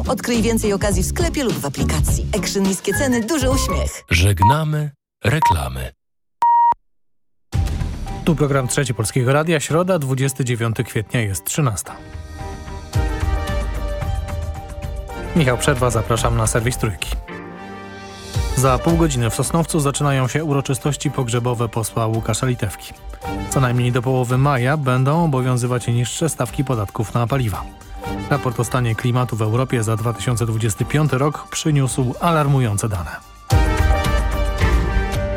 Odkryj więcej okazji w sklepie lub w aplikacji. Ekszy niskie ceny, duży uśmiech. Żegnamy reklamy. Tu program Trzeci Polskiego Radia, środa 29 kwietnia jest 13. Michał Przerwa, zapraszam na serwis Trójki. Za pół godziny w Sosnowcu zaczynają się uroczystości pogrzebowe posła Łukasza Litewki. Co najmniej do połowy maja będą obowiązywać niższe stawki podatków na paliwa. Raport o stanie klimatu w Europie za 2025 rok przyniósł alarmujące dane.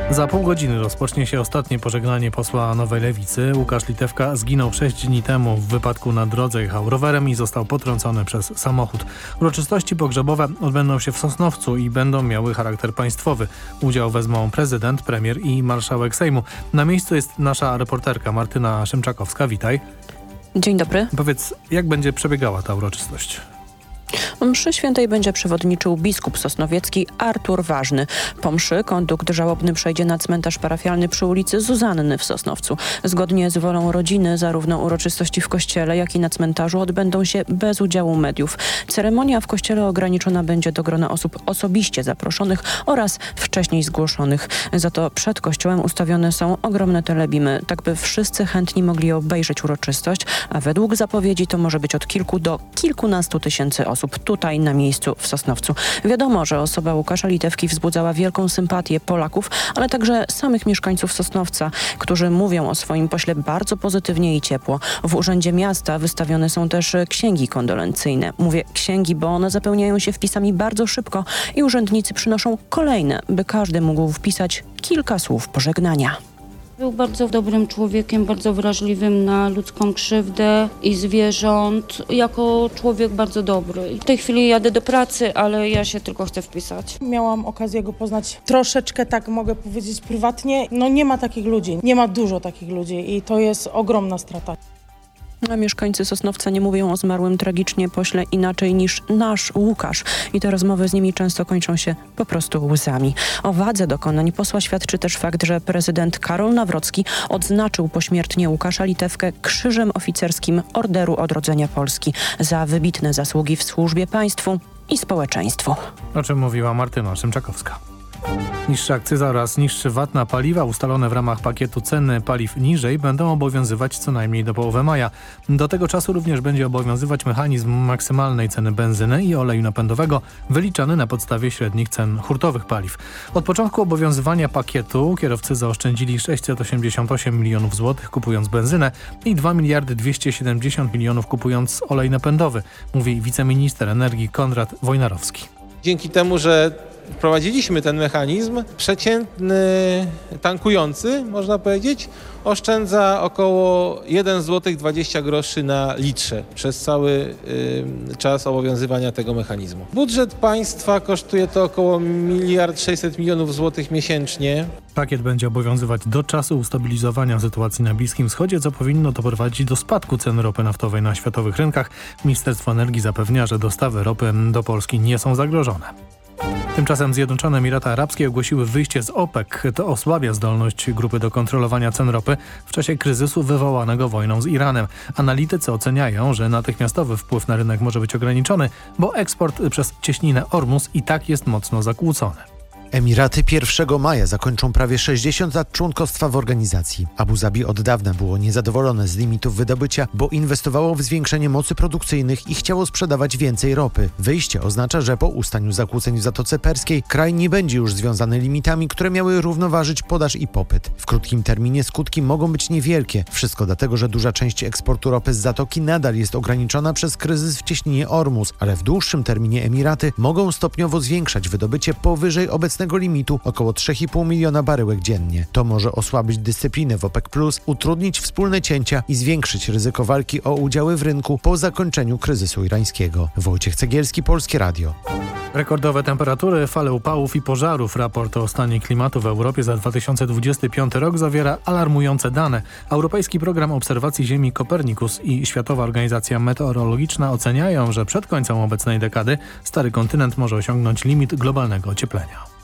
Za pół godziny rozpocznie się ostatnie pożegnanie posła Nowej Lewicy. Łukasz Litewka zginął sześć dni temu w wypadku na drodze, jechał rowerem i został potrącony przez samochód. Uroczystości pogrzebowe odbędą się w Sosnowcu i będą miały charakter państwowy. Udział wezmą prezydent, premier i marszałek Sejmu. Na miejscu jest nasza reporterka Martyna Szymczakowska. Witaj. Dzień dobry. Powiedz, jak będzie przebiegała ta uroczystość? Mszy świętej będzie przewodniczył biskup sosnowiecki Artur Ważny. Po mszy kondukt żałobny przejdzie na cmentarz parafialny przy ulicy Zuzanny w Sosnowcu. Zgodnie z wolą rodziny zarówno uroczystości w kościele, jak i na cmentarzu odbędą się bez udziału mediów. Ceremonia w kościele ograniczona będzie do grona osób osobiście zaproszonych oraz wcześniej zgłoszonych. Za to przed kościołem ustawione są ogromne telebimy, tak by wszyscy chętni mogli obejrzeć uroczystość, a według zapowiedzi to może być od kilku do kilkunastu tysięcy osób osób tutaj na miejscu w Sosnowcu. Wiadomo, że osoba Łukasza Litewki wzbudzała wielką sympatię Polaków, ale także samych mieszkańców Sosnowca, którzy mówią o swoim pośle bardzo pozytywnie i ciepło. W Urzędzie Miasta wystawione są też księgi kondolencyjne. Mówię księgi, bo one zapełniają się wpisami bardzo szybko i urzędnicy przynoszą kolejne, by każdy mógł wpisać kilka słów pożegnania. Był bardzo dobrym człowiekiem, bardzo wrażliwym na ludzką krzywdę i zwierząt. Jako człowiek bardzo dobry. W tej chwili jadę do pracy, ale ja się tylko chcę wpisać. Miałam okazję go poznać troszeczkę, tak mogę powiedzieć, prywatnie. No nie ma takich ludzi, nie ma dużo takich ludzi i to jest ogromna strata. A mieszkańcy Sosnowca nie mówią o zmarłym tragicznie pośle inaczej niż nasz Łukasz. I te rozmowy z nimi często kończą się po prostu łzami. O wadze dokonań posła świadczy też fakt, że prezydent Karol Nawrocki odznaczył pośmiertnie Łukasza Litewkę krzyżem oficerskim Orderu Odrodzenia Polski za wybitne zasługi w służbie państwu i społeczeństwu. O czym mówiła Martyna Szymczakowska. Niższa akcyza oraz niższy VAT na paliwa ustalone w ramach pakietu ceny paliw niżej będą obowiązywać co najmniej do połowy maja. Do tego czasu również będzie obowiązywać mechanizm maksymalnej ceny benzyny i oleju napędowego wyliczany na podstawie średnich cen hurtowych paliw. Od początku obowiązywania pakietu kierowcy zaoszczędzili 688 milionów złotych kupując benzynę i 2 miliardy 270 milionów kupując olej napędowy, mówi wiceminister energii Konrad Wojnarowski. Dzięki temu, że wprowadziliśmy ten mechanizm, przeciętny tankujący, można powiedzieć, oszczędza około 1 zł 20 groszy na litrze przez cały y, czas obowiązywania tego mechanizmu. Budżet państwa kosztuje to około 1 600 milionów złotych miesięcznie. Pakiet będzie obowiązywać do czasu ustabilizowania sytuacji na Bliskim Wschodzie, co powinno doprowadzić do spadku cen ropy naftowej na światowych rynkach. Ministerstwo Energii zapewnia, że dostawy ropy do Polski nie są zagrożone. Tymczasem Zjednoczone Emiraty Arabskie ogłosiły wyjście z OPEC. To osłabia zdolność grupy do kontrolowania cen ropy w czasie kryzysu wywołanego wojną z Iranem. Analitycy oceniają, że natychmiastowy wpływ na rynek może być ograniczony, bo eksport przez cieśninę Ormus i tak jest mocno zakłócony. Emiraty 1 maja zakończą prawie 60 lat członkostwa w organizacji. Abu Zabi od dawna było niezadowolone z limitów wydobycia, bo inwestowało w zwiększenie mocy produkcyjnych i chciało sprzedawać więcej ropy. Wyjście oznacza, że po ustaniu zakłóceń w Zatoce Perskiej kraj nie będzie już związany limitami, które miały równoważyć podaż i popyt. W krótkim terminie skutki mogą być niewielkie. Wszystko dlatego, że duża część eksportu ropy z Zatoki nadal jest ograniczona przez kryzys w cieśninie Ormus, ale w dłuższym terminie Emiraty mogą stopniowo zwiększać wydobycie powyżej obecnego limitu około 3,5 miliona baryłek dziennie. To może osłabić dyscyplinę w OPEC+, utrudnić wspólne cięcia i zwiększyć ryzyko walki o udziały w rynku po zakończeniu kryzysu irańskiego. Wojciech Cegielski, Polskie Radio. Rekordowe temperatury, fale upałów i pożarów. Raport o stanie klimatu w Europie za 2025 rok zawiera alarmujące dane. Europejski Program Obserwacji Ziemi Kopernikus i Światowa Organizacja Meteorologiczna oceniają, że przed końcem obecnej dekady stary kontynent może osiągnąć limit globalnego ocieplenia.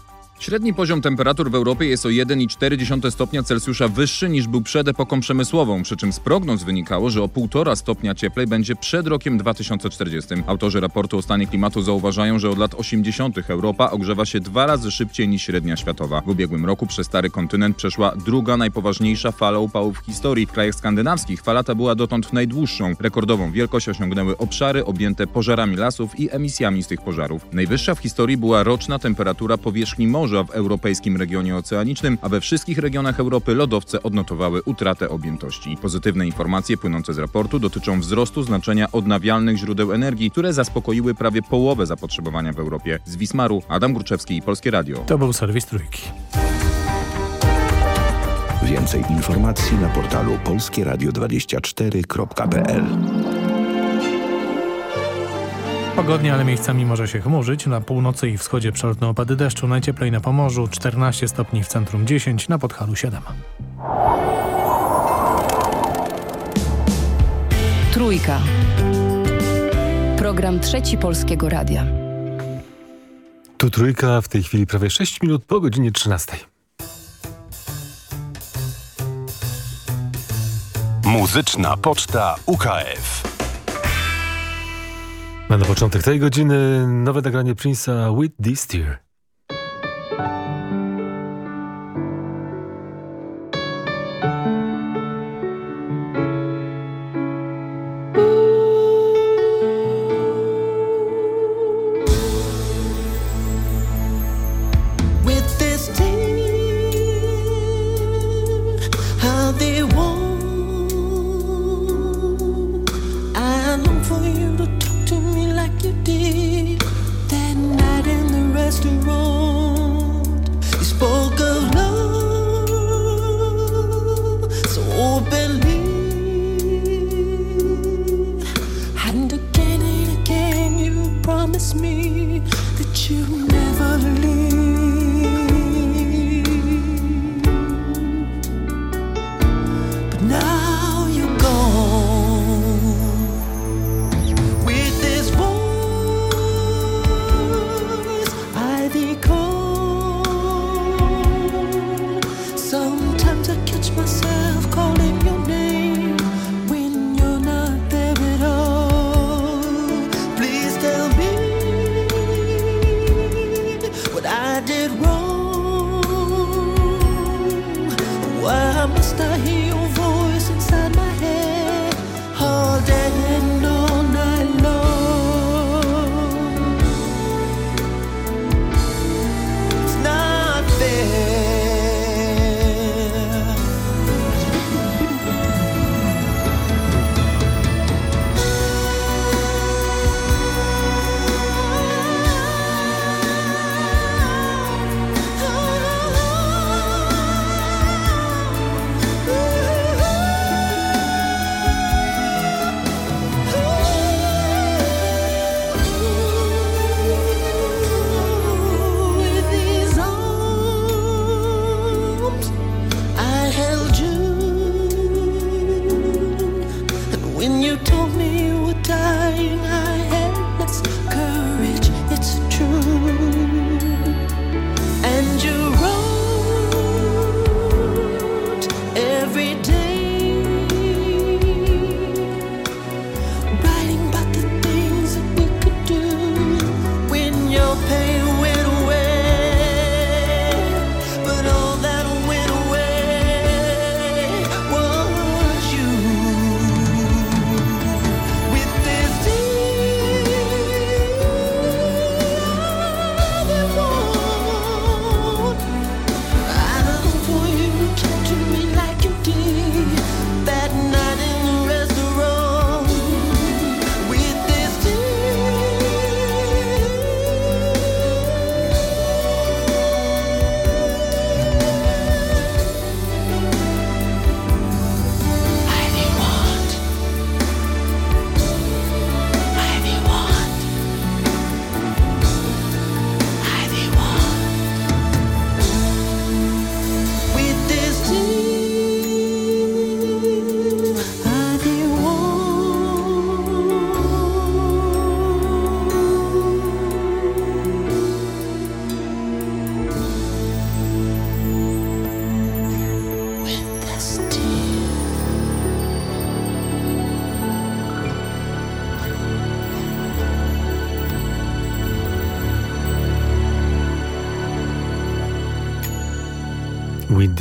Średni poziom temperatur w Europie jest o 1,4 stopnia Celsjusza wyższy niż był przed epoką przemysłową, przy czym z prognoz wynikało, że o 1,5 stopnia cieplej będzie przed rokiem 2040. Autorzy raportu o stanie klimatu zauważają, że od lat 80. Europa ogrzewa się dwa razy szybciej niż średnia światowa. W ubiegłym roku przez stary kontynent przeszła druga najpoważniejsza fala upałów w historii. W krajach skandynawskich fala ta była dotąd najdłuższą. Rekordową wielkość osiągnęły obszary objęte pożarami lasów i emisjami z tych pożarów. Najwyższa w historii była roczna temperatura powierzchni morza w europejskim regionie oceanicznym, a we wszystkich regionach Europy lodowce odnotowały utratę objętości. Pozytywne informacje płynące z raportu dotyczą wzrostu znaczenia odnawialnych źródeł energii, które zaspokoiły prawie połowę zapotrzebowania w Europie. Z Wismaru Adam Gruczewski i Polskie Radio. To był serwis Trójki. Więcej informacji na portalu polskieradio24.pl Pogodnie, ale miejscami może się chmurzyć. Na północy i wschodzie przelotne opady deszczu. Najcieplej na Pomorzu 14 stopni w centrum 10, na Podhalu 7. Trójka. Program Trzeci Polskiego Radia. Tu trójka, w tej chwili prawie 6 minut po godzinie 13. Muzyczna Poczta UKF. Na początek tej godziny nowe nagranie Prince'a With This Tear.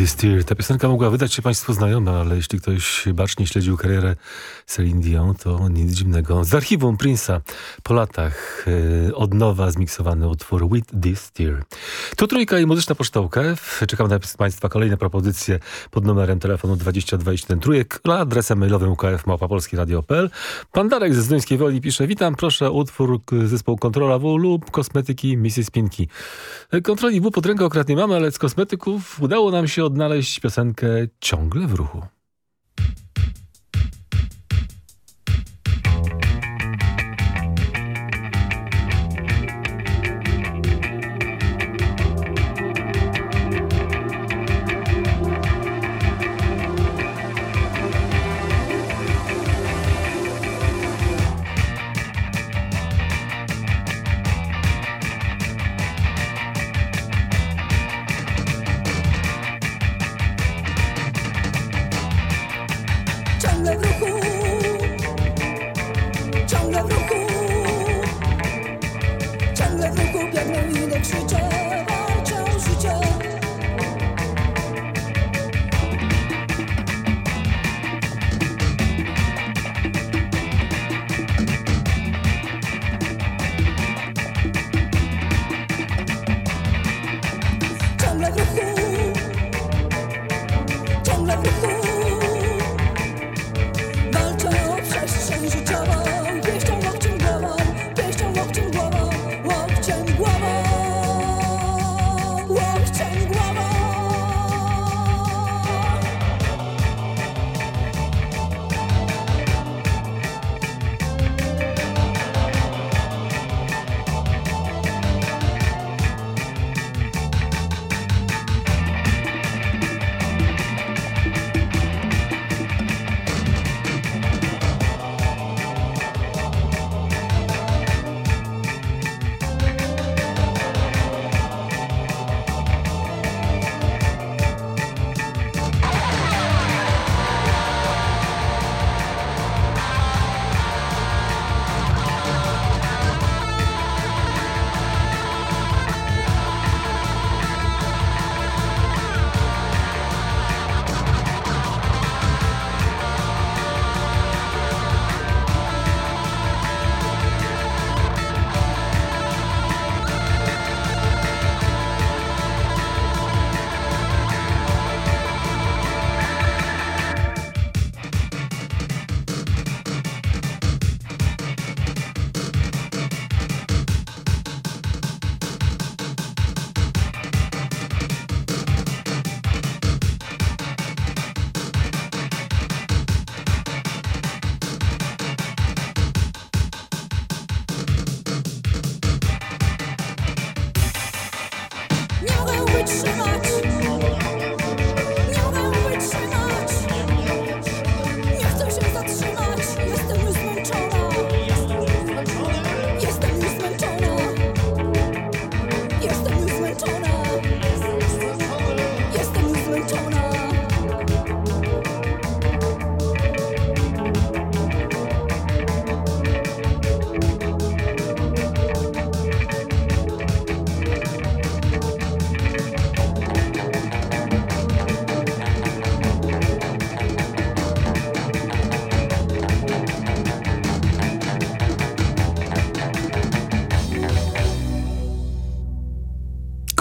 This. Ta piosenka mogła wydać się Państwu znajoma, ale jeśli ktoś bacznie śledził karierę Celine Dion, to nic dziwnego. Z archiwum Prince'a po latach yy, od nowa zmiksowany utwór With This Tear. Tu trójka i muzyczna pocztałka. Czekam na Państwa kolejne propozycje pod numerem telefonu 2021 trójek, na adresem mailowym ukf.małpopolskiradio.pl. Pan Darek ze Zduńskiej Woli pisze, witam, proszę utwór zespołu Kontrola W lub kosmetyki Mrs. Pinki. Kontroli W pod ręką akurat nie mamy, ale z kosmetyków udało nam się odnaleźć piosenkę Ciągle w ruchu. Ruchu biegnę, idę, krzyczę,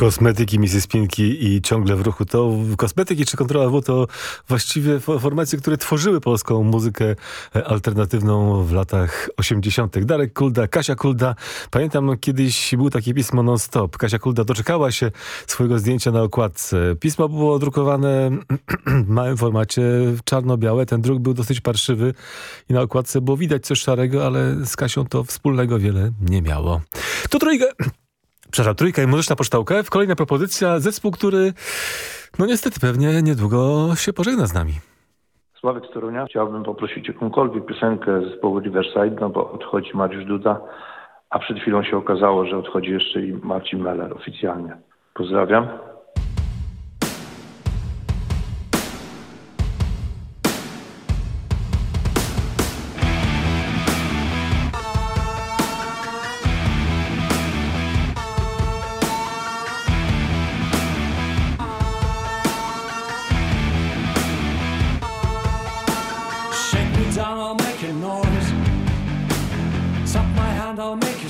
Kosmetyki Mrs. Pinki i ciągle w ruchu. To kosmetyki czy kontrola W to właściwie fo- formacje, które tworzyły polską muzykę e, alternatywną w latach 80. Darek Kulda, Kasia Kulda. Pamiętam kiedyś był takie pismo non-stop. Kasia Kulda doczekała się swojego zdjęcia na okładce. Pismo było drukowane w małym formacie, czarno-białe. Ten druk był dosyć parszywy i na okładce było widać coś szarego, ale z Kasią to wspólnego wiele nie miało. To trójkę... Przepraszam, trójka i muzyczna pocztałka. Kolejna propozycja, zespół, który no niestety pewnie niedługo się pożegna z nami. Sławek z Torunia. Chciałbym poprosić jakąkolwiek piosenkę zespołu Riverside, no bo odchodzi Mariusz Duda, a przed chwilą się okazało, że odchodzi jeszcze i Marcin Meller oficjalnie. Pozdrawiam.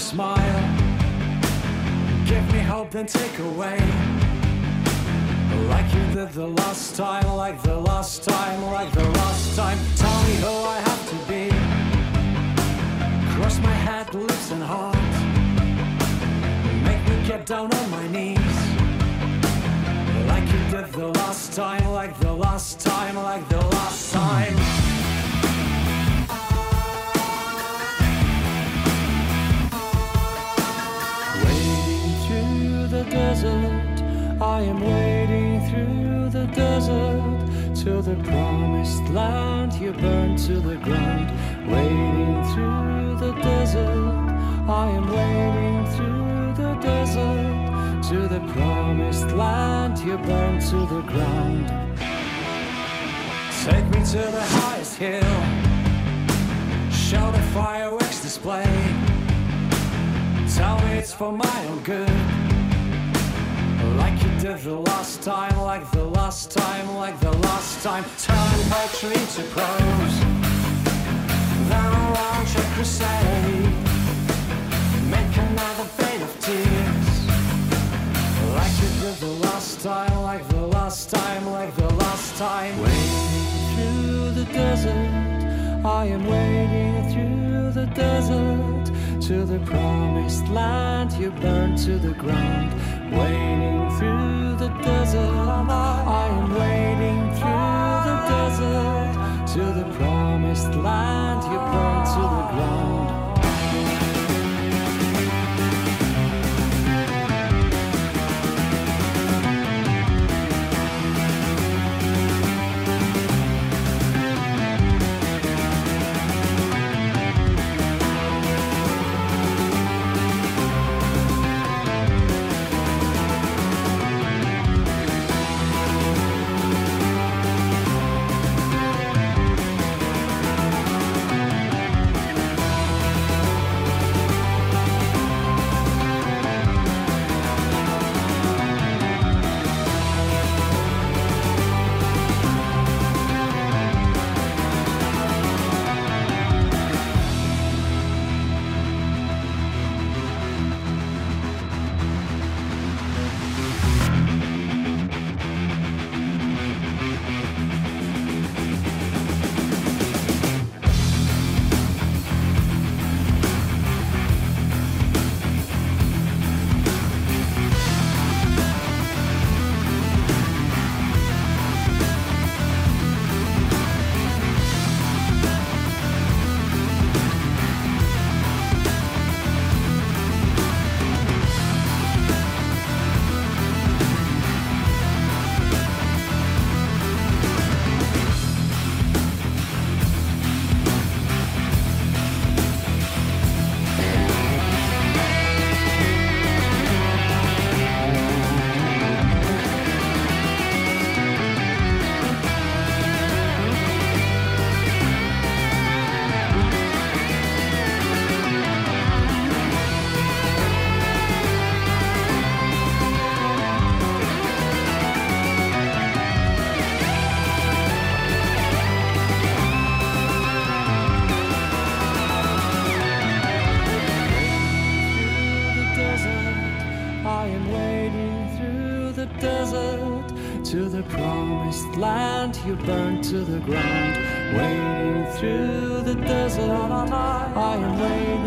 Smile. Give me hope, then take away. Like you did the last time, like the last time, like the last time. Tell me who I have to be. Cross my head, lips, and heart. Make me get down on my knees. Like you did the last time, like the last time, like the last time. Desert, I am wading through the desert to the promised land. You burn to the ground. Wading through the desert, I am wading through the desert to the promised land. You burn to the ground. Take me to the highest hill. Show the fireworks display. Tell me it's for my own good. Like you did the last time, like the last time, like the last time. Turn poetry to prose. Then launch a crusade. Make another vein of tears. Like you did the last time, like the last time, like the last time. Wading through the desert, I am wading through the desert to the promised land. You burn to the ground. Wading through the desert, I am wading through the desert to the promised land. Ground wading through the desert i am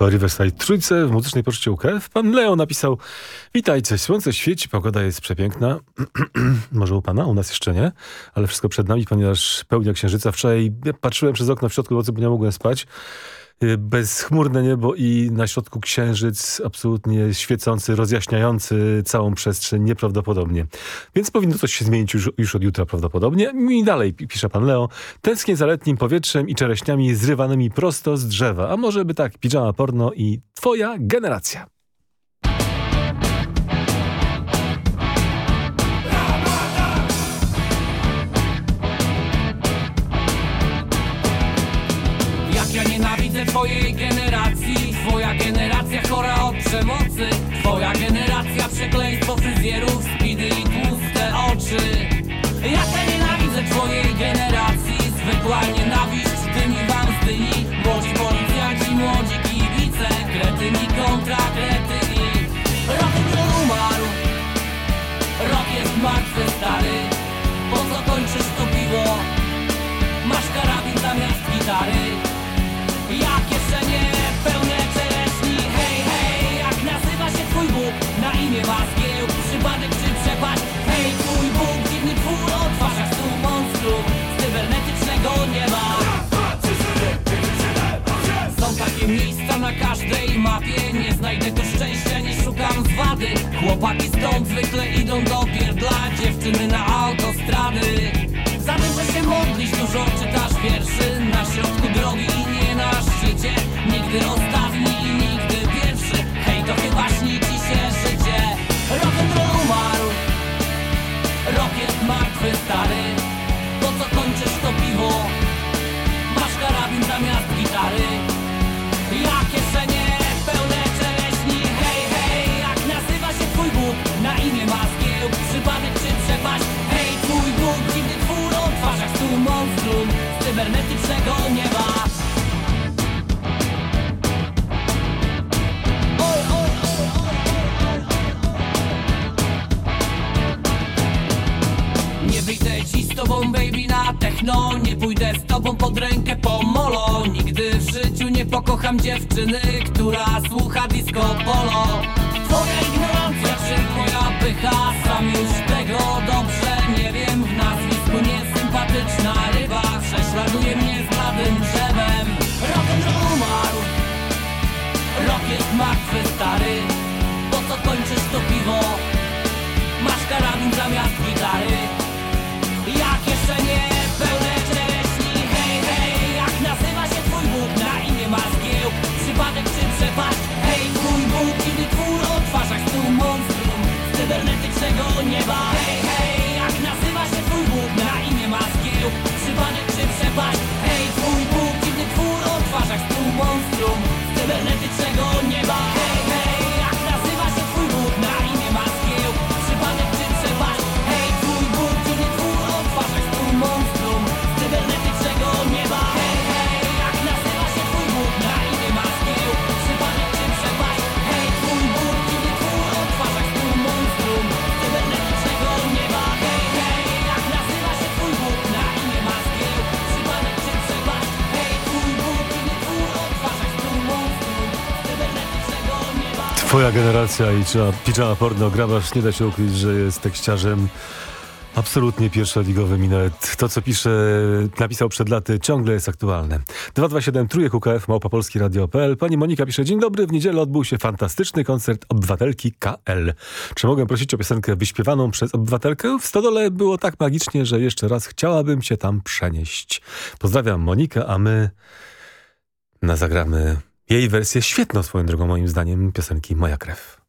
Grupa Riverside Trójce w muzycznej poczcie UKF. Pan Leo napisał Witajcie, słońce świeci, pogoda jest przepiękna. Może u pana? U nas jeszcze nie, ale wszystko przed nami, ponieważ pełnia księżyca. Wczoraj patrzyłem przez okno w środku nocy, bo nie mogłem spać. Y, Bezchmurne niebo i na środku księżyc absolutnie świecący, rozjaśniający całą przestrzeń nieprawdopodobnie. Więc powinno coś się zmienić już, już od jutra prawdopodobnie. I dalej pi- pisze pan Leo. Tęsknię za letnim powietrzem i czereśniami zrywanymi prosto z drzewa. A może by tak, piżama porno i twoja generacja. Twojej generacji. Twoja generacja chora od przemocy. Twoja generacja przekleństwo fryzjerów, speedy i tłuste oczy. Ja te nienawidzę twojej generacji. Zwykła nienawiść, tymi wam zdyni Młodzi policjanci, młodzi kibice. Kretyni kontra kretyni Rock umarł. Rok jest martwy stary. Po co kończysz to piwo? Masz karabin zamiast gitary na każdej mapie. Nie znajdę tu szczęścia, nie szukam zwady Chłopaki stąd zwykle idą do pierdla. Dziewczyny na autostrady. Za się modlisz, dużo czytasz wierszy. Na środku drogi i nie na szczycie. Nigdy ostatni i nigdy pierwszy. Hej, to chyba śni ci się życie. Rock'n'roll umarł. Rok jest martwy, stary techno Nie pójdę z tobą pod rękę po molo. Nigdy w życiu nie pokocham dziewczyny Która słucha disco polo. Twoja ignorancja czy twoja pycha Sam już tego dobrze nie wiem. W nazwisku niesympatyczna ryba Prześladuje mnie z bladym drzewem. Rock'n'roll umarł. Rok jest martwy stary. Po co kończysz to piwo? Masz karabin zamiast gitary generacja i pijama porno grabasz nie da się ukryć, że jest tekściarzem absolutnie pierwszoligowym i nawet to, co pisze, napisał przed laty, ciągle jest aktualne. 227 Trójek UKF, Małpa Polski Radio.pl. Pani Monika pisze, dzień dobry, w niedzielę odbył się fantastyczny koncert Obywatelki KL. Czy mogę prosić o piosenkę wyśpiewaną przez Obywatelkę? W Stodole było tak magicznie, że jeszcze raz chciałabym się tam przenieść. Pozdrawiam Monikę, a my na zagramy jej wersję świetną swoją drogą moim zdaniem piosenki Moja krew.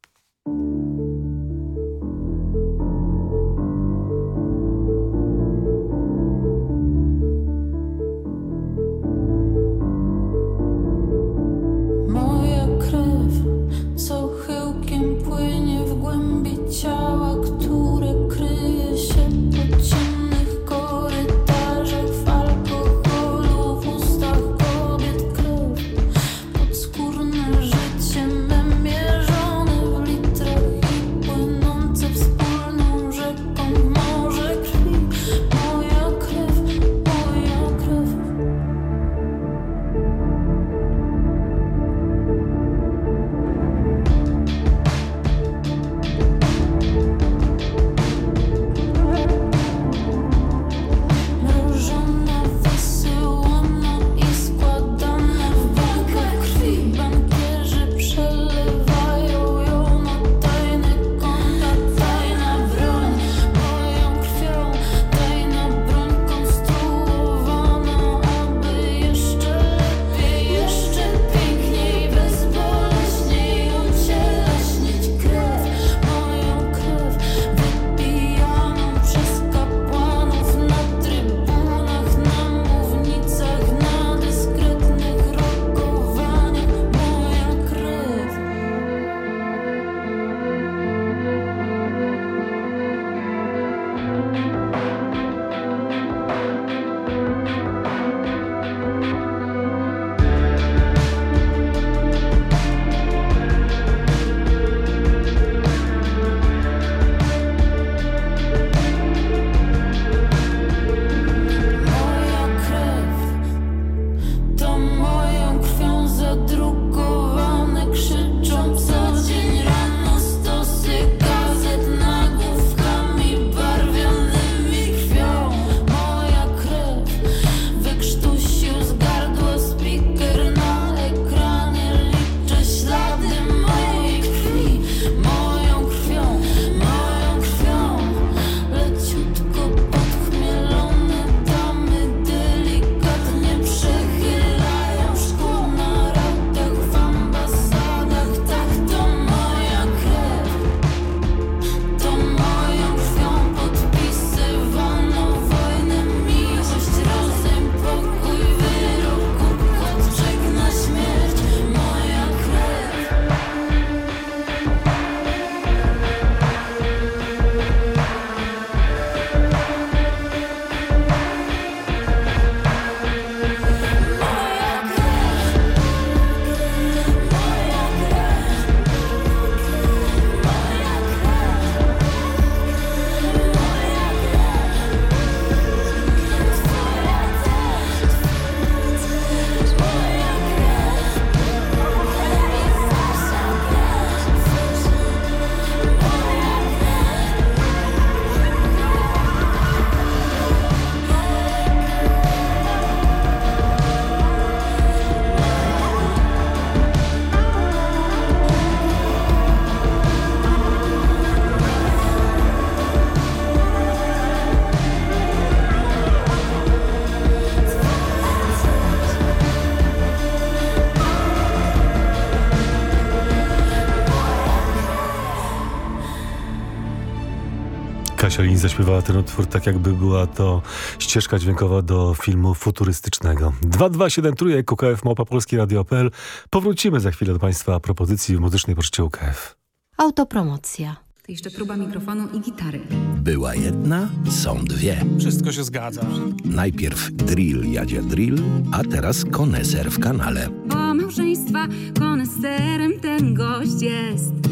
Kasia Lin zaśpiewała ten utwór tak jakby była to ścieżka dźwiękowa do filmu futurystycznego. 227 trójek UKF Małpa Polski Radio.pl. Powrócimy za chwilę do Państwa propozycji w muzycznej poczcie UKF. Autopromocja. To jeszcze próba mikrofonu i gitary. Była jedna, są dwie. Wszystko się zgadza. Najpierw drill Jadzia Drill, a teraz koneser w kanale. O małżeństwa koneserem ten gość jest.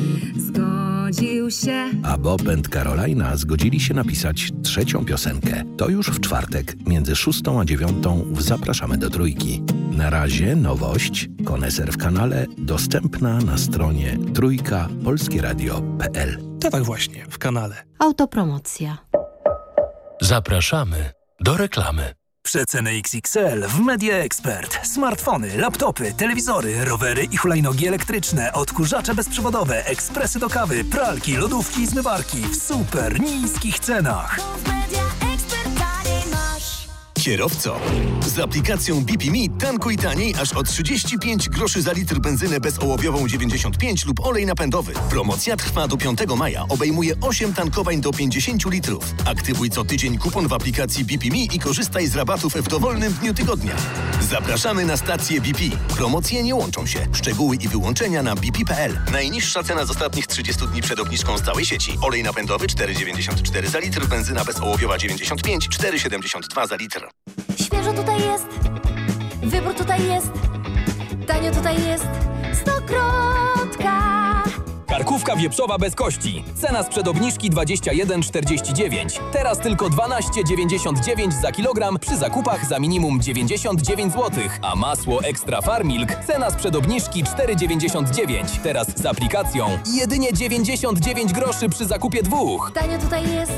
Zgodził się. A Bob and Carolina zgodzili się napisać trzecią piosenkę. To już w czwartek, między szóstą a dziewiątą w Zapraszamy do Trójki. Na razie nowość, koneser w kanale, dostępna na stronie trójka polskieradio.pl. To tak właśnie, w kanale. Autopromocja. Zapraszamy do reklamy. Przeceny XXL w Media Expert. Smartfony, laptopy, telewizory, rowery i hulajnogi elektryczne, odkurzacze bezprzewodowe, ekspresy do kawy, pralki, lodówki i zmywarki w super niskich cenach. Kierowco, z aplikacją BPMe tankuj taniej aż o 35 groszy za litr benzynę bezołowiową 95 lub olej napędowy. Promocja trwa do 5 maja. Obejmuje 8 tankowań do 50 litrów. Aktywuj co tydzień kupon w aplikacji BPMe i korzystaj z rabatów w dowolnym dniu tygodnia. Zapraszamy na stację BP. Promocje nie łączą się. Szczegóły i wyłączenia na bp.pl. Najniższa cena z ostatnich 30 dni przed obniżką z całej sieci. Olej napędowy 4,94 za litr, benzyna bezołowiowa 95, 4,72 za litr. Świeżo tutaj jest, wybór tutaj jest, tanio tutaj jest, stokrotka. Karkówka wieprzowa bez kości. Cena sprzed obniżki 21,49. Teraz tylko 12,99 za kilogram przy zakupach za minimum 99 zł. A masło Extra Farmilk cena sprzed obniżki 4,99. Teraz z aplikacją jedynie 99 groszy przy zakupie dwóch. Tanio tutaj jest,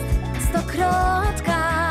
stokrotka.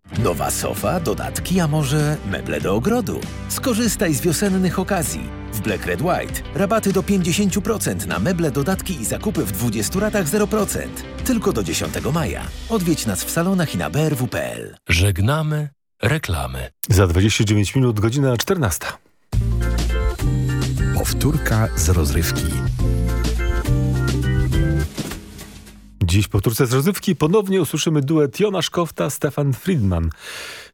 Nowa sofa, dodatki, a może meble do ogrodu? Skorzystaj z wiosennych okazji. W Black Red White rabaty do 50% na meble, dodatki i zakupy w 20 ratach 0%. Tylko do 10 maja. Odwiedź nas w salonach i na brw.pl. Żegnamy reklamy. Za 29 minut, godzina 14. Powtórka z rozrywki. Dziś po powtórce z rozrywki ponownie usłyszymy duet Jonasz Kofta, Stefan Friedman.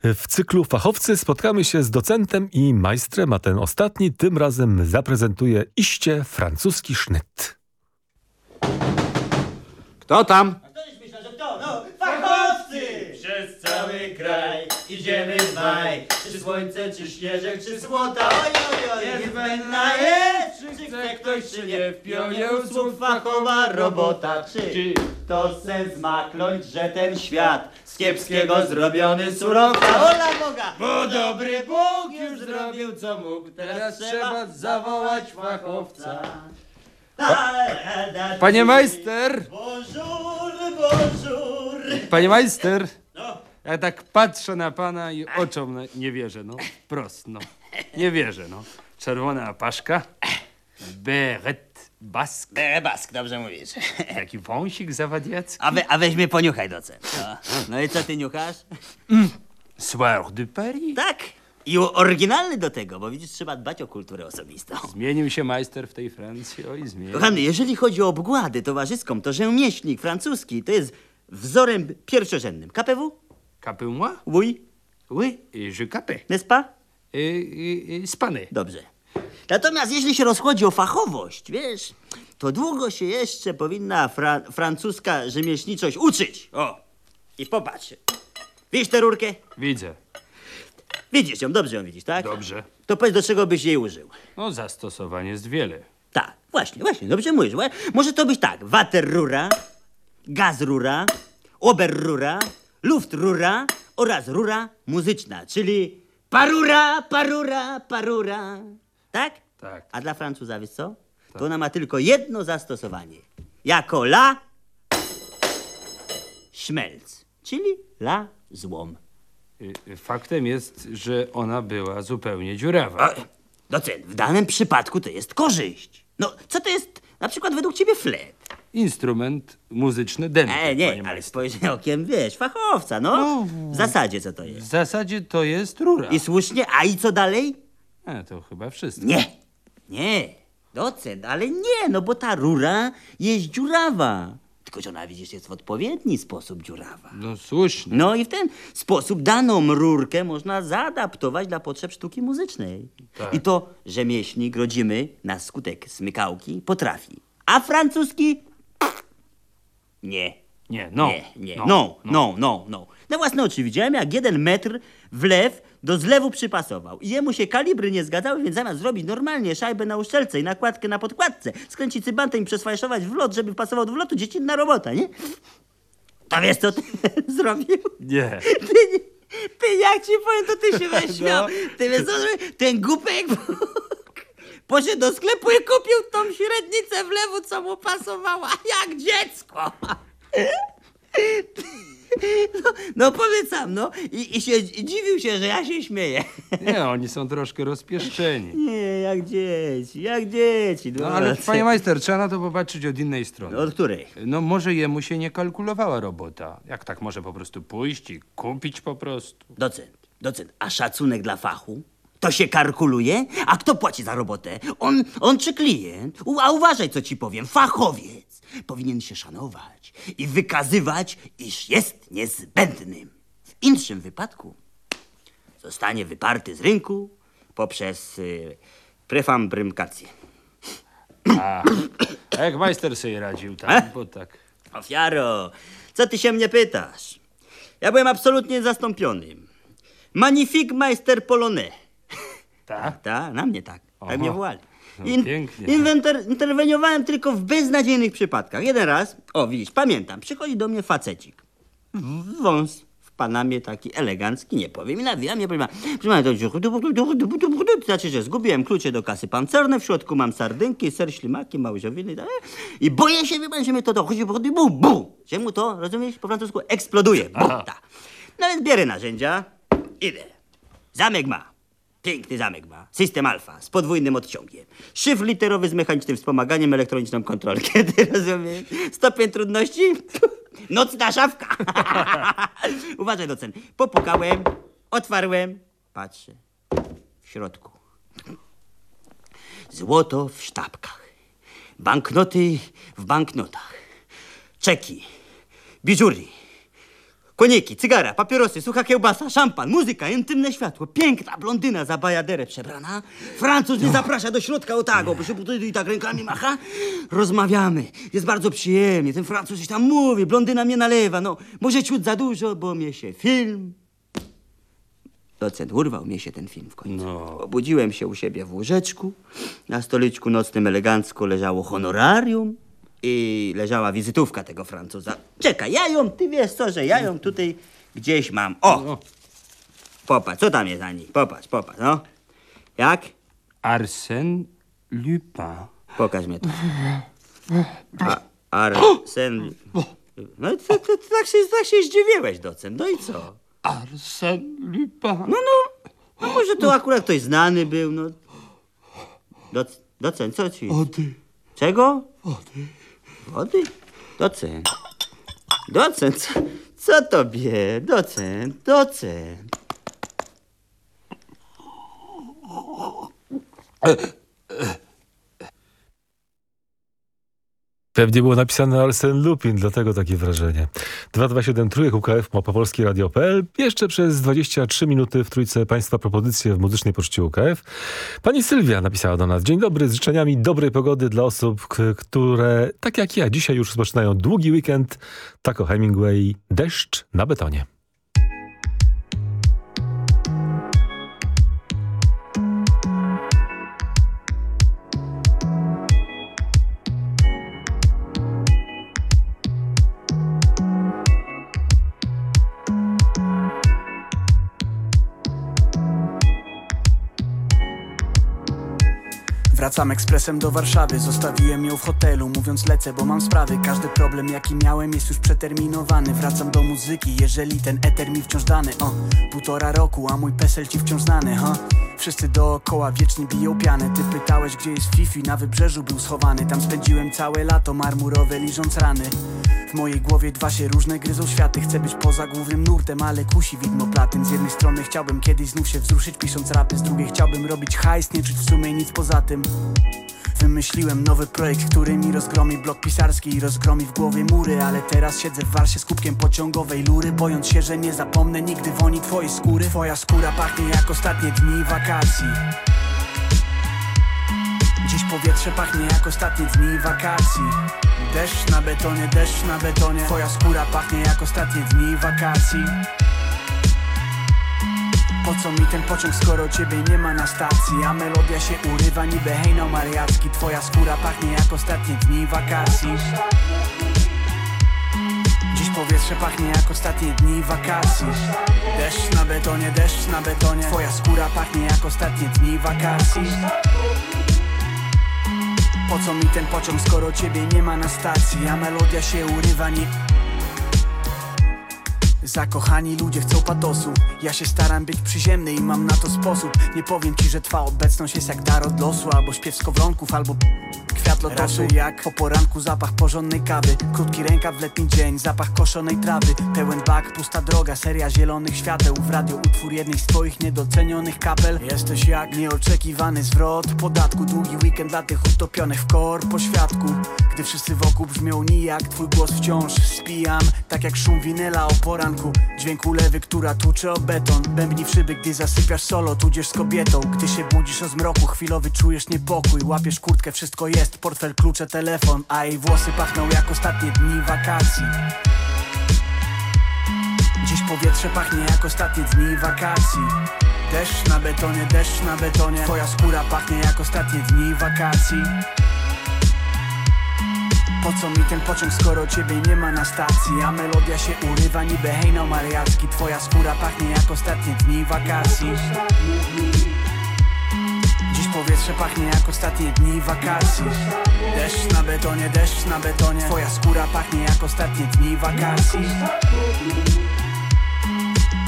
W cyklu Fachowcy spotkamy się z docentem i majstrem, a ten ostatni tym razem zaprezentuje iście francuski sznyt. Kto tam? Fachowcy! Przez cały kraj idziemy w maj. Czy słońce, czy śnieżek, czy złota. Oj, oj, oj, niezbędna jest. Czy chce ktoś, czy nie. W pionie usług fachowa robota. Czy to sens makląć, że ten świat z kiepskiego zrobiony surowca. Ola Boga! Bo dobry Bóg już zrobił co mógł. Teraz trzeba zawołać fachowca. Panie majster! Bonjour, bonjour! Panie majster! Ja tak patrzę na pana i oczom na- nie wierzę, no. Wprost, no. Nie wierzę, no. Czerwona apaszka, beret bask. Beret bask, dobrze mówisz. Taki wąsik zawadiacki. A, we, a weź mnie poniuchaj docent. No. no i co ty niuchasz? Soir de Paris. Tak. I oryginalny do tego, bo widzisz, trzeba dbać o kulturę osobistą. Zmienił się majster w tej Francji, oj zmienił. Kochany, jeżeli chodzi o obgładę towarzyską, to rzemieślnik francuski to jest wzorem pierwszorzędnym. Capez-vous? Capez-moi? Oui. Oui, et je capais. N'est-ce pas? Y, y, y, spany. Dobrze. Natomiast jeśli się rozchodzi o fachowość, wiesz, to długo się jeszcze powinna fra francuska rzemieślniczość uczyć. O, i popatrz. Widzisz tę rurkę? Widzę. Widzisz ją, dobrze ją widzisz, tak? Dobrze. To powiedz, do czego byś jej użył? No, zastosowań jest wiele. Tak, właśnie, właśnie, dobrze mówisz. Łe- Może to być tak, waterrura, gazrura, oberrura, luftrura oraz rura muzyczna, czyli parura, parura, parura. Tak? Tak. A dla Francuza, wiesz co? To ona ma tylko jedno zastosowanie. Jako la szmelc, czyli la złom. Y, y, Faktem jest, że ona była zupełnie dziurawa. Docen, w danym przypadku to jest korzyść. No, co to jest na przykład według ciebie flet? Instrument muzyczny dętek, E, nie, ale spojrzyj okiem, wiesz, fachowca, no. W zasadzie co to W jest? zasadzie to jest rura. I słusznie, a i co dalej? E, to chyba wszystko. Nie, nie, docent, ale nie, no bo ta rura jest dziurawa. Tylko, że ona, widzisz, jest w odpowiedni sposób dziurawa. No słusznie. No i w ten sposób daną rurkę można zaadaptować dla potrzeb sztuki muzycznej. Tak. I to rzemieślnik rodzimy na skutek smykałki potrafi. A francuski? Nie. Nie, no. Nie, nie. No, no, no, no. no. Na własne oczy widziałem, jak jeden metr wlew do zlewu przypasował. I jemu się kalibry nie zgadzały, więc zamiast zrobić normalnie szajbę na uszczelce i nakładkę na podkładce, skręcić cybantem i przesfajszować w lot, żeby pasował do wlotu, dziecinna robota, nie? To wiesz, co ty zrobił? Nie. Ty, nie- ty jak ci powiem, to ty się weź śmiał. Ty wiesz co, ten głupek poszedł do sklepu i kupił tą średnicę wlewu, co mu pasowała, jak dziecko. No, no powiedz sam, no. I, i się dziwił się, że ja się śmieję. Nie, oni są troszkę rozpieszczeni. Nie, jak dzieci, jak dzieci. No ale panie majster, trzeba na to popatrzeć od innej strony. Od której? No może jemu się nie kalkulowała robota. Jak tak może po prostu pójść i kupić po prostu? Docent, docent, a szacunek dla fachu? To się kalkuluje? A kto płaci za robotę? On, on czy klient? U, a uważaj, co ci powiem. Fachowiec powinien się szanować i wykazywać, iż jest niezbędnym. W inszym wypadku zostanie wyparty z rynku poprzez y, prefambrykację. A, a jak majster sobie radził tak? Bo tak. Ofiaro, co ty się mnie pytasz? Ja byłem absolutnie zastąpionym. Magnifique Meister Polonais. Tak? Tak, na mnie tak. Oho. Tak mnie wołali. In, pięknie. inwenter, interweniowałem tylko w beznadziejnych przypadkach. Jeden raz, o widzisz, pamiętam, przychodzi do mnie facecik. W- Wąs w Panamie taki elegancki, nie powiem, i nawija mnie, proszę pana, proszę pana, to znaczy, że zgubiłem klucze do kasy pancerne, w środku mam sardynki, ser ślimaki, małżowiny tak? i boję się, wie pan, że mnie to dochodzi, bo bu, bu, że mu to, rozumiesz, po francusku eksploduje, bu, tak. No więc bierę narzędzia, idę. Zamek ma. Piękny zamek ma. System alfa z podwójnym odciągiem. Szyfr literowy z mechanicznym wspomaganiem, elektroniczną kontrolkę. Ty rozumiesz? Stopień trudności? Nocna szafka. Uważaj, docen. Popukałem, otwarłem, patrzę. W środku. Złoto w sztabkach. Banknoty w banknotach. Czeki. Biżury. Koniki, cygara, papierosy, sucha kiełbasa, szampan, muzyka, intymne światło, piękna blondyna za bajaderę przebrana. Francuz mnie zaprasza do środka o tak, bo się i tak rękami macha. Rozmawiamy, jest bardzo przyjemnie, ten Francuz coś tam mówi, blondyna mnie nalewa, no może ciut za dużo, bo mnie się film... Docent, urwał mnie się ten film w końcu. Obudziłem się u siebie w łóżeczku, na stoliczku nocnym elegancko leżało honorarium i leżała wizytówka tego Francuza. Czekaj, ja ją, ty wiesz co, że ja ją tutaj gdzieś mam. O! Popatrz, co tam jest na niej? Popatrz, popatrz, no. Jak? Arsène Lupin. Pokaż mnie to. A, Arsen... No i ty, ty, ty, tak, się, tak się zdziwiłeś, docent. No i co? Arsène Lupin. No, no. No może to akurat ktoś znany był, no. Doc, docent, co ci? Wody. Czego? Wody. Wody? Docent. Docent, co, co tobie? Docent, docent. Pewnie było napisane Arsene Lupin, dlatego takie wrażenie. 227 trójek UKF, małopolskie radio.pl. Jeszcze przez 23 minuty w trójce Państwa propozycje w muzycznej poczcie UKF. Pani Sylwia napisała do nas. Dzień dobry, z życzeniami dobrej pogody dla osób, które, tak jak ja, dzisiaj już rozpoczynają długi weekend. Tak o Hemingway, deszcz na betonie. Wracam ekspresem do Warszawy, zostawiłem ją w hotelu Mówiąc lecę, bo mam sprawy Każdy problem jaki miałem jest już przeterminowany Wracam do muzyki, jeżeli ten eter mi wciąż dany o, Półtora roku, a mój pesel ci wciąż znany ha? Wszyscy dookoła wiecznie biją pianę Ty pytałeś gdzie jest Fifi, na wybrzeżu był schowany. Tam spędziłem całe lato marmurowe liżąc rany. W mojej głowie dwa się różne gryzą światy. Chcę być poza głównym nurtem, ale kusi widmo platyn. Z jednej strony chciałbym kiedyś znów się wzruszyć pisząc rapy. Z drugiej chciałbym robić hajs, nie czuć w sumie nic poza tym Wymyśliłem nowy projekt, który mi rozgromi. Blok pisarski i rozgromi w głowie mury Ale teraz siedzę w warsie z kubkiem pociągowej lury Bojąc się, że nie zapomnę nigdy woni twojej skóry. Twoja skóra pachnie jak ostatnie dni wakacji. Dziś powietrze pachnie jak ostatnie dni wakacji. Deszcz na betonie, deszcz na betonie. Twoja skóra pachnie jak ostatnie dni wakacji Po co mi ten pociąg, skoro ciebie nie ma na stacji? A melodia się urywa niby hejno mariacki. Twoja skóra pachnie jak ostatnie dni wakacji. Dziś powietrze pachnie jak ostatnie dni wakacji. Deszcz na betonie, deszcz na betonie. Twoja skóra pachnie jak ostatnie dni wakacji. Po co mi ten pociąg, skoro ciebie nie ma na stacji? A melodia się urywa, nie... Zakochani ludzie chcą patosu. Ja się staram być przyziemny i mam na to sposób. Nie powiem ci, że twa obecność jest jak dar od losu Albo śpiew skowronków, albo kwiat lotosu. Jak po poranku zapach porządnej kawy Krótki rękaw w letni dzień, zapach koszonej trawy. Pełen bak, pusta droga, seria zielonych świateł. W radio utwór jednej z twoich niedocenionych kapel. Jesteś jak nieoczekiwany zwrot podatku. Długi weekend dla tych utopionych w kor po świadku Gdy wszyscy wokół brzmią nijak Twój głos wciąż spijam. Tak jak szum winyla o poranku Dźwięk ulewy, która tłucze o beton. Bębni w szyby, gdy zasypiasz solo Tudzież z kobietą. Gdy się budzisz o zmroku Chwilowy czujesz niepokój. Łapiesz kurtkę, wszystko jest Portfel, klucze, telefon. A jej włosy pachną jak ostatnie dni wakacji. Dziś powietrze pachnie jak ostatnie dni wakacji. Deszcz na betonie, deszcz na betonie. Twoja skóra pachnie jak ostatnie dni wakacji po co mi ten pociąg, skoro ciebie nie ma na stacji? A melodia się urywa niby hejno mariacki. Twoja skóra pachnie jak ostatnie dni wakacji. Dziś powietrze pachnie jak ostatnie dni wakacji. Deszcz na betonie, deszcz na betonie. Twoja skóra pachnie jak ostatnie dni wakacji.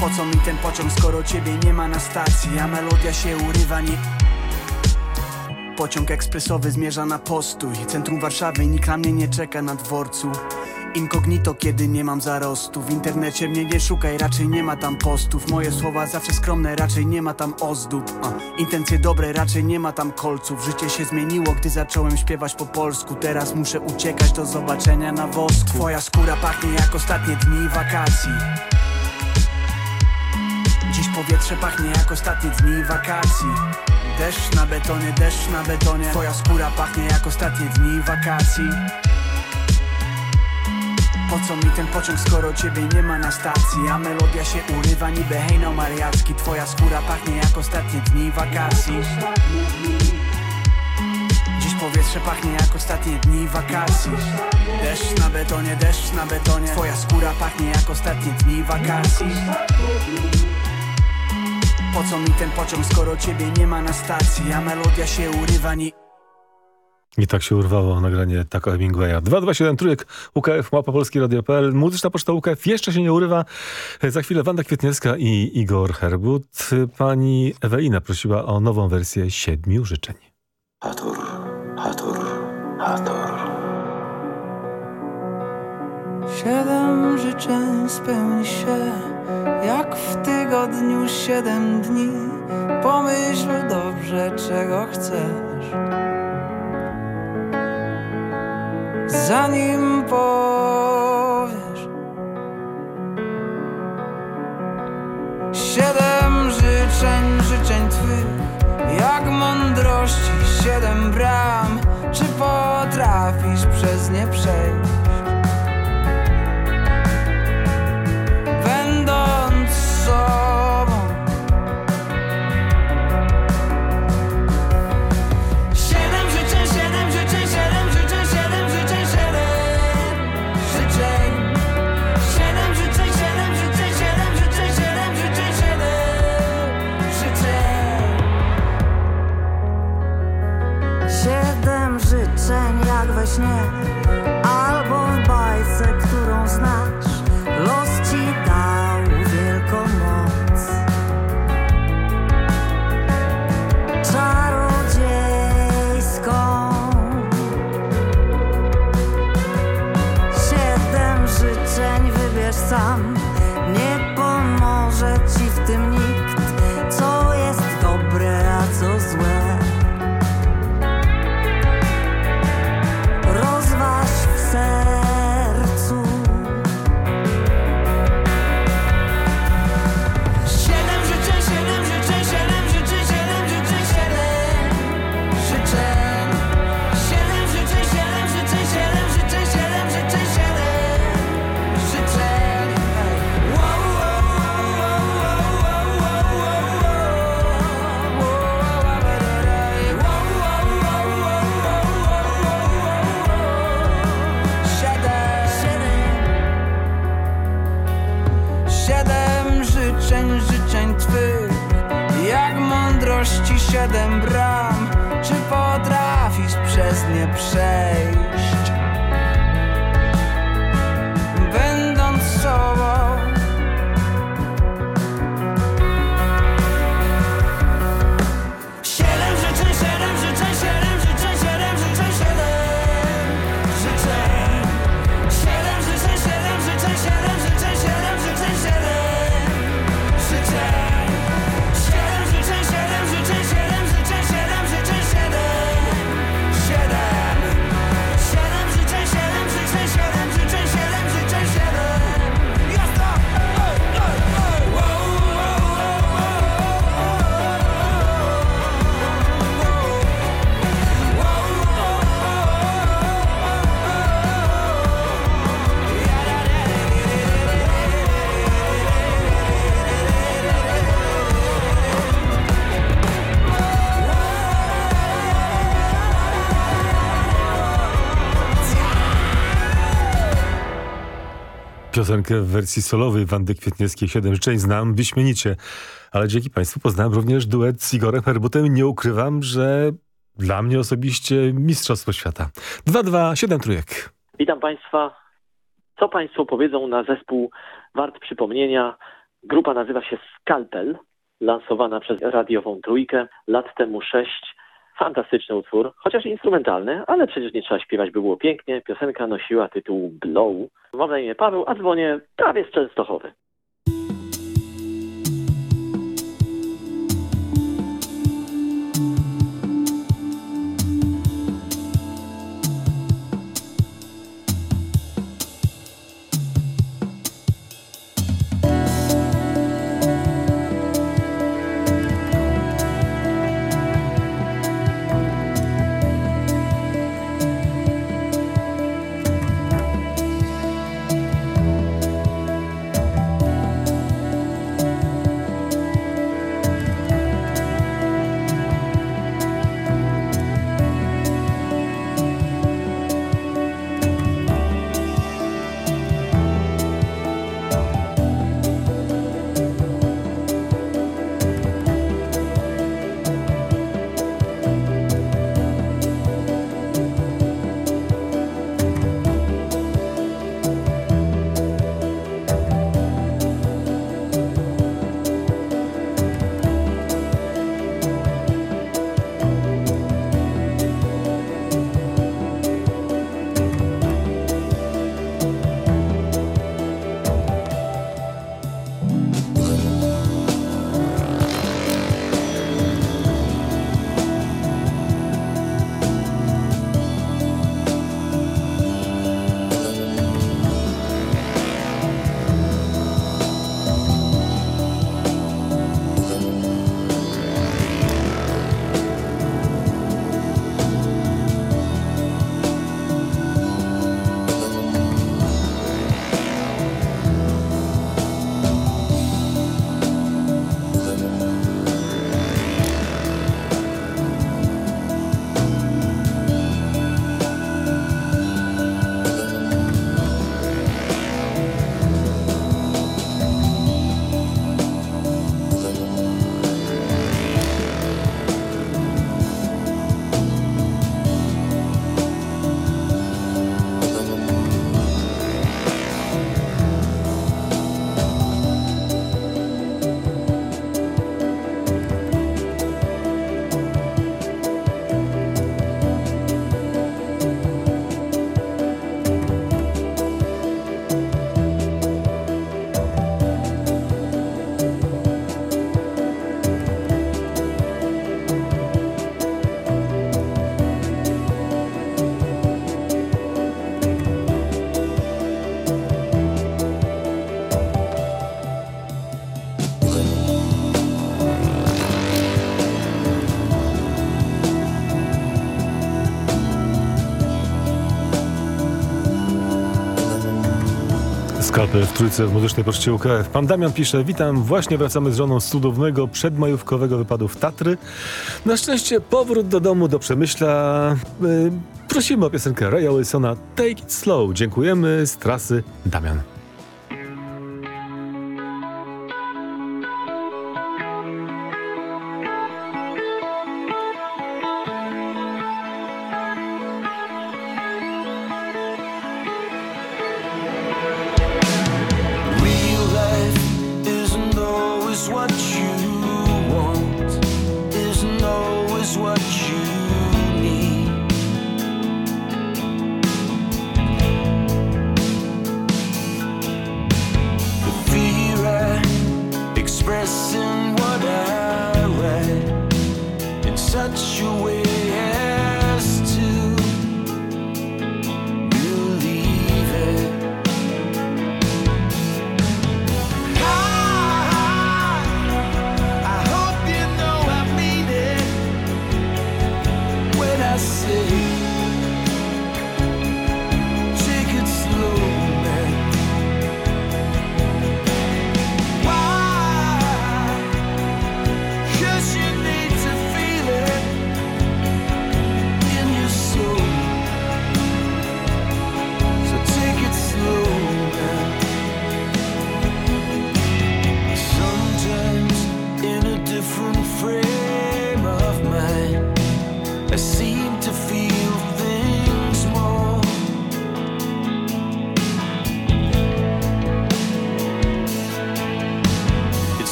Po co mi ten pociąg, skoro ciebie nie ma na stacji? A melodia się urywa nie... Pociąg ekspresowy zmierza na postój. Centrum Warszawy, nikt na mnie nie czeka na dworcu. Inkognito, kiedy nie mam zarostu. W internecie mnie nie szukaj, raczej nie ma tam postów. Moje słowa zawsze skromne, raczej nie ma tam ozdób. A, Intencje dobre, raczej nie ma tam kolców. Życie się zmieniło, gdy zacząłem śpiewać po polsku. Teraz muszę uciekać do zobaczenia na wosku. Twoja skóra pachnie jak ostatnie dni wakacji. Dziś powietrze pachnie jak ostatnie dni wakacji Deszcz na betonie, deszcz na betonie. Twoja skóra pachnie jak ostatnie dni wakacji. Po co mi ten pociąg, skoro ciebie nie ma na stacji? A melodia się urywa niby hejno mariacki. Twoja skóra pachnie jak ostatnie dni wakacji. Dziś powietrze pachnie jak ostatnie dni wakacji. Deszcz na betonie, deszcz na betonie. Twoja skóra pachnie jak ostatnie dni wakacji po co mi ten pociąg, skoro ciebie nie ma na stacji A melodia się urywa, nie... I tak się urwało nagranie Taco Hemingwaya. 227 trójek UKF, mapa polski radio.pl. Muzyczna poczta UKF jeszcze się nie urywa. Za chwilę Wanda Kwietniewska i Igor Herbut. Pani Ewelina prosiła o nową wersję Siedmiu Życzeń. Hator, Hator, Hator. Siedem życzeń spełni się jak w tygodniu siedem dni. Pomyśl dobrze, czego chcesz. Zanim powiesz Siedem życzeń, życzeń twych Jak mądrości siedem bram Czy potrafisz przez nie przejść? jak we śnie. Piosenkę w wersji solowej Wandy Kwietniewskiej Siedem życzeń znam wyśmienicie, ale dzięki Państwu poznałem również duet z Igorem Herbutem. Nie ukrywam, że dla mnie osobiście mistrzostwo świata. 2-2, trójek. Witam Państwa. Co Państwo powiedzą na zespół wart przypomnienia? Grupa nazywa się Skalpel, lansowana przez radiową trójkę lat temu sześć. Fantastyczny utwór, chociaż instrumentalny, ale przecież nie trzeba śpiewać, by było pięknie. Piosenka nosiła tytuł Blow. Mam na imię Paweł, a dzwonię prawie z Częstochowy. Skalpel w trójce w muzycznej poczcie UKF. Pan Damian pisze, witam, właśnie wracamy z żoną z cudownego przedmajówkowego wypadu w Tatry. Na szczęście powrót do domu, do Przemyśla. Yy, prosimy o piosenkę Raya Wilsona Take It Slow. Dziękujemy z trasy Damian.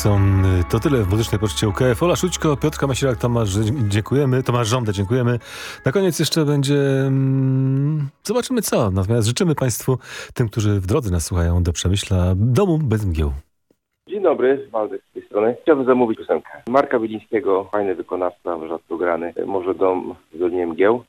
Wilson, y, to tyle w muzycznej poczcie UKF. Ola Szućko, Piotrka Masierak, Tomasz, dziękujemy. Tomasz Żądę, dziękujemy. Na koniec jeszcze będzie... Mm, zobaczymy co. Natomiast życzymy Państwu, tym, którzy w drodze nas słuchają, do Przemyśla, domu bez mgieł. Dzień dobry, Waldek z tej strony. Chciałbym zamówić piosenkę. Marka Bilińskiego, fajny wykonawca, rzadko grany. Może dom z Mgieł.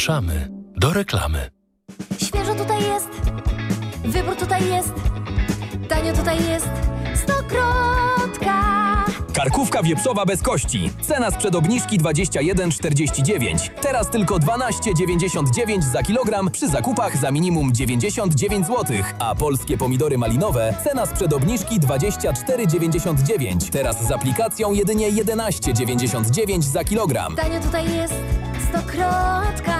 Zapraszamy do reklamy. Świeżo tutaj jest, wybór tutaj jest, tanio tutaj jest, stokrotka. Karkówka wieprzowa bez kości. Cena sprzed obniżki 21,49. Teraz tylko 12,99 za kilogram przy zakupach za minimum 99 zł. A polskie pomidory malinowe cena sprzed obniżki 24,99. Teraz z aplikacją jedynie 11,99 za kilogram. Tanio tutaj jest, stokrotka.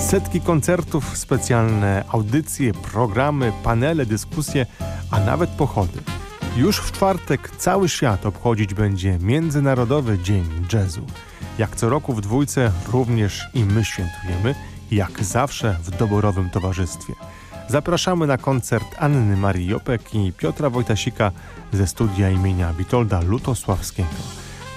Setki koncertów, specjalne audycje, programy, panele, dyskusje, a nawet pochody. Już w czwartek cały świat obchodzić będzie Międzynarodowy Dzień Jazzu. Jak co roku w dwójce również i my świętujemy, jak zawsze w doborowym towarzystwie. Zapraszamy na koncert Anny Marii Jopek i Piotra Wojtasika ze studia imienia Witolda Lutosławskiego.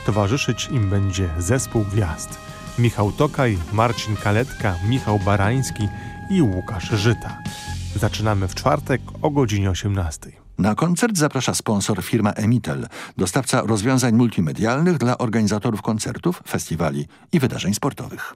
Towarzyszyć im będzie zespół gwiazd. Michał Tokaj, Marcin Kaletka, Michał Barański i Łukasz Żyta. Zaczynamy w czwartek o godzinie 18. Na koncert zaprasza sponsor firma Emitel, dostawca rozwiązań multimedialnych dla organizatorów koncertów, festiwali i wydarzeń sportowych.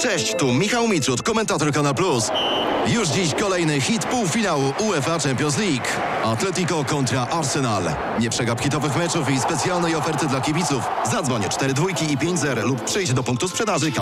Cześć, tu Michał Mitrud, komentator Kanal Plus. Już dziś kolejny hit półfinału UEFA Champions League. Atletico kontra Arsenal. Nie przegap hitowych meczów i specjalnej oferty dla kibiców. Zadzwoń 4 dwójki i 5 zer lub przyjdź do punktu sprzedaży